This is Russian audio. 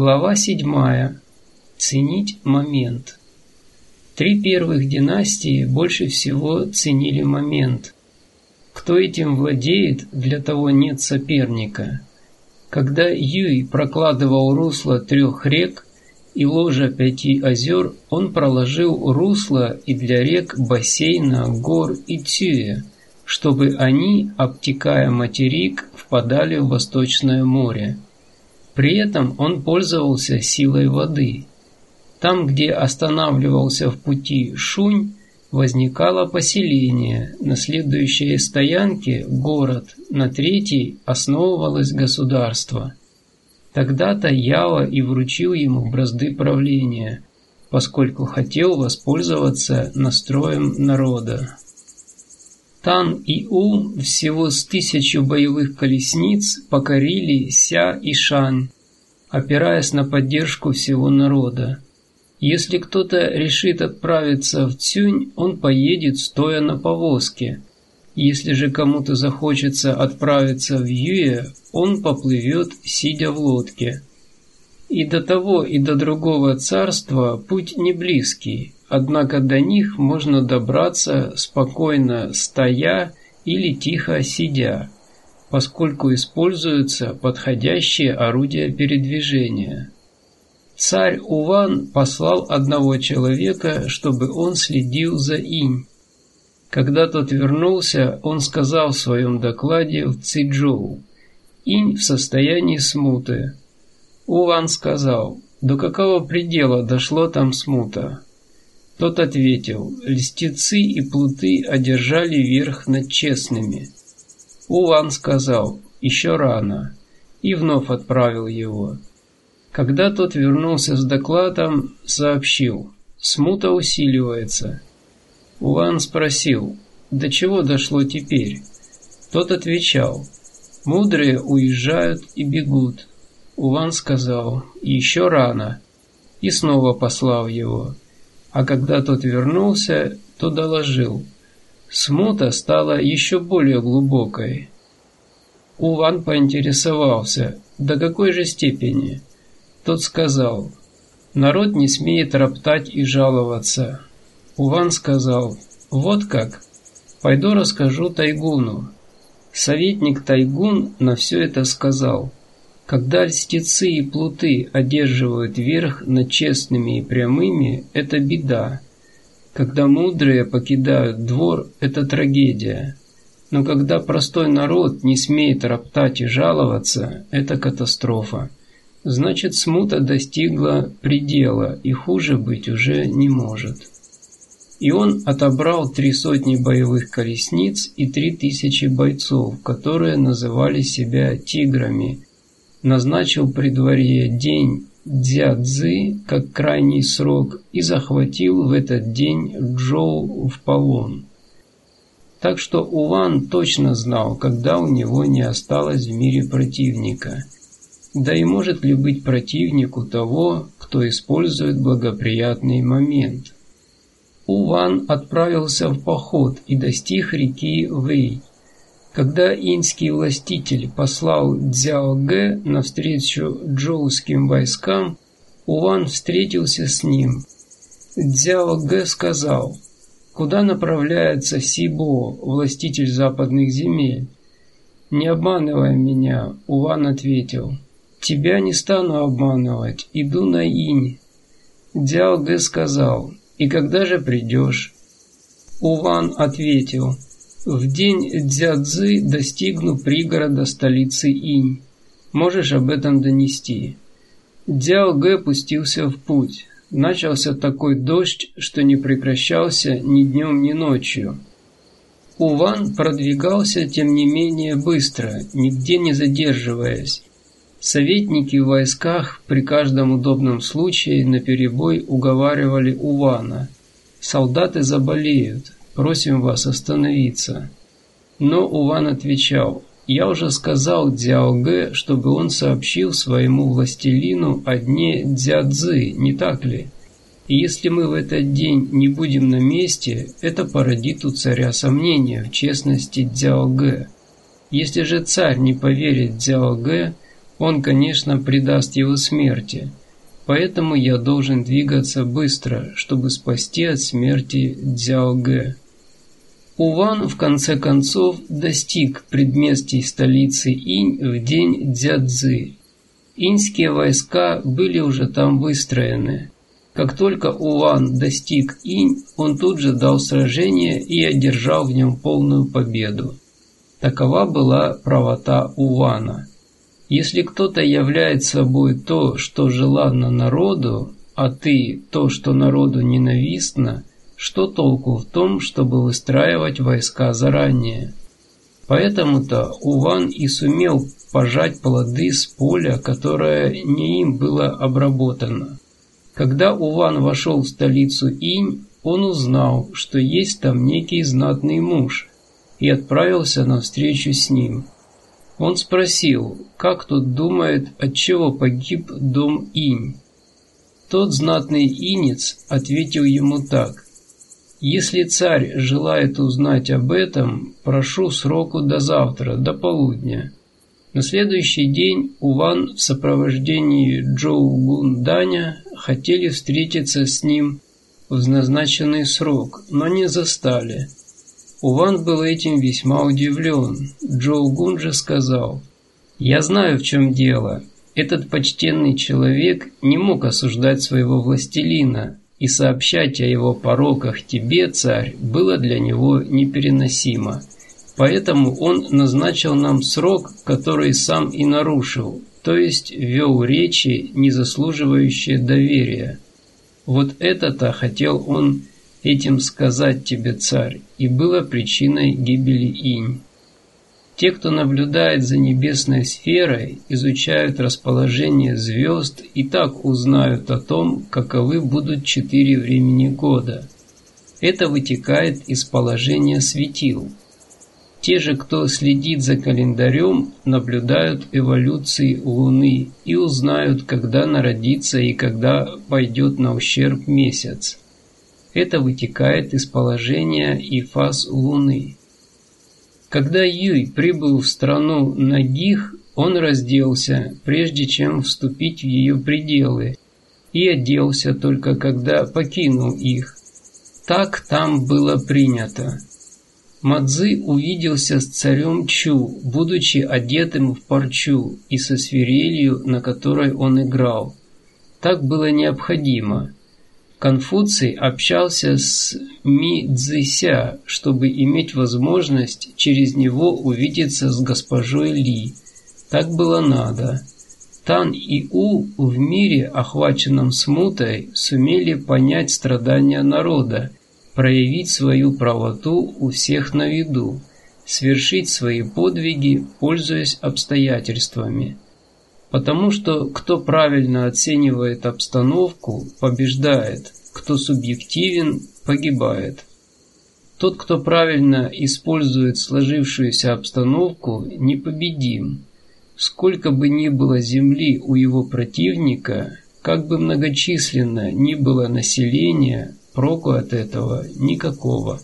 Глава 7. Ценить момент. Три первых династии больше всего ценили момент. Кто этим владеет, для того нет соперника. Когда Юй прокладывал русло трех рек и ложа пяти озер, он проложил русло и для рек бассейна, гор и Цюя, чтобы они, обтекая материк, впадали в Восточное море. При этом он пользовался силой воды. Там, где останавливался в пути шунь, возникало поселение, на следующей стоянке – город, на третьей основывалось государство. Тогда-то Ява и вручил ему бразды правления, поскольку хотел воспользоваться настроем народа. Тан и У всего с тысячу боевых колесниц покорили Ся и Шань, опираясь на поддержку всего народа. Если кто-то решит отправиться в Цюнь, он поедет стоя на повозке. Если же кому-то захочется отправиться в Юе, он поплывет, сидя в лодке. И до того, и до другого царства путь не близкий, однако до них можно добраться спокойно стоя или тихо сидя, поскольку используются подходящие орудия передвижения. Царь Уван послал одного человека, чтобы он следил за инь. Когда тот вернулся, он сказал в своем докладе в Циджоу, «Инь в состоянии смуты». Уван сказал, «До какого предела дошло там смута?» Тот ответил, льстецы и плуты одержали верх над честными. Улан сказал, еще рано, и вновь отправил его. Когда тот вернулся с докладом, сообщил, смута усиливается. Улан спросил, до чего дошло теперь? Тот отвечал, мудрые уезжают и бегут. Улан сказал, еще рано, и снова послал его а когда тот вернулся, то доложил. Смута стала еще более глубокой. Уван поинтересовался, до какой же степени. Тот сказал, народ не смеет роптать и жаловаться. Уван сказал, вот как, пойду расскажу Тайгуну. Советник Тайгун на все это сказал. Когда льстецы и плуты одерживают верх над честными и прямыми, это беда. Когда мудрые покидают двор, это трагедия. Но когда простой народ не смеет роптать и жаловаться, это катастрофа. Значит, смута достигла предела, и хуже быть уже не может. И он отобрал три сотни боевых колесниц и три тысячи бойцов, которые называли себя «тиграми», назначил при дворе день Дзядзы как крайний срок и захватил в этот день Джоу в полон. Так что Уван точно знал, когда у него не осталось в мире противника. Да и может ли быть противник у того, кто использует благоприятный момент? Уван отправился в поход и достиг реки Вэй, когда инский властитель послал Цзяо Гэ навстречу джоуским войскам, Уван встретился с ним. Цзяо Гэ сказал, «Куда направляется Сибо, властитель западных земель?» «Не обманывай меня», — Уван ответил. «Тебя не стану обманывать, иду на инь». Дзяо Гэ сказал, «И когда же придешь?» Уван ответил, в день Дзядзы достигну пригорода столицы Инь. Можешь об этом донести. Дзяо Гэ пустился в путь. Начался такой дождь, что не прекращался ни днем, ни ночью. Уван продвигался, тем не менее, быстро, нигде не задерживаясь. Советники в войсках при каждом удобном случае наперебой уговаривали Увана. Солдаты заболеют, Просим вас остановиться». Но Уван отвечал, «Я уже сказал Дзяо чтобы он сообщил своему властелину о дне Дзядзы, не так ли? И если мы в этот день не будем на месте, это породит у царя сомнения в честности Дзяо Если же царь не поверит Дзяо он, конечно, предаст его смерти. Поэтому я должен двигаться быстро, чтобы спасти от смерти Цзяо Гэ. Уван в конце концов достиг предместий столицы Инь в день Дзядзы. Иньские войска были уже там выстроены. Как только Уван достиг Инь, он тут же дал сражение и одержал в нем полную победу. Такова была правота Увана. Если кто-то являет собой то, что желанно народу, а ты то, что народу ненавистно, что толку в том, чтобы выстраивать войска заранее? Поэтому-то Уван и сумел пожать плоды с поля, которое не им было обработано. Когда Уван вошел в столицу Инь, он узнал, что есть там некий знатный муж, и отправился на встречу с ним. Он спросил, как тот думает, от чего погиб дом Инь. Тот знатный инец ответил ему так. Если царь желает узнать об этом, прошу сроку до завтра, до полудня. На следующий день Уван в сопровождении Джоу Гун Даня хотели встретиться с ним в назначенный срок, но не застали. Уван был этим весьма удивлен. Джоу Гун же сказал, «Я знаю, в чем дело. Этот почтенный человек не мог осуждать своего властелина, и сообщать о его пороках тебе, царь, было для него непереносимо. Поэтому он назначил нам срок, который сам и нарушил, то есть вел речи, не заслуживающие доверия. Вот это-то хотел он этим сказать тебе, царь, и было причиной гибели инь. Те, кто наблюдает за небесной сферой, изучают расположение звезд и так узнают о том, каковы будут четыре времени года. Это вытекает из положения светил. Те же, кто следит за календарем, наблюдают эволюции Луны и узнают, когда народится и когда пойдет на ущерб месяц. Это вытекает из положения и фаз Луны. Когда Юй прибыл в страну Нагих, он разделся, прежде чем вступить в ее пределы, и оделся только когда покинул их. Так там было принято. Мадзы увиделся с царем Чу, будучи одетым в парчу и со свирелью, на которой он играл. Так было необходимо. Конфуций общался с Ми Цзися, чтобы иметь возможность через него увидеться с госпожой Ли. Так было надо. Тан и У в мире, охваченном смутой, сумели понять страдания народа, проявить свою правоту у всех на виду, свершить свои подвиги, пользуясь обстоятельствами. Потому что кто правильно оценивает обстановку, побеждает, кто субъективен, погибает. Тот, кто правильно использует сложившуюся обстановку, непобедим. Сколько бы ни было земли у его противника, как бы многочисленно ни было население, проку от этого никакого.